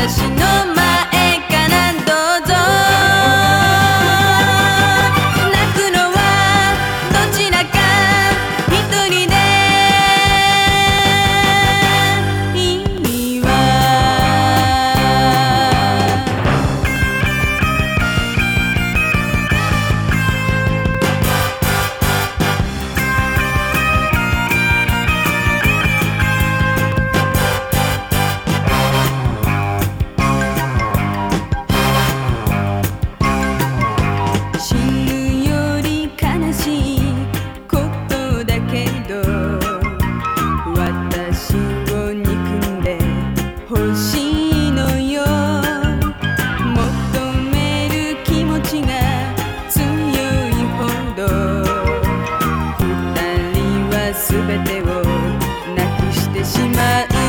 私のしまい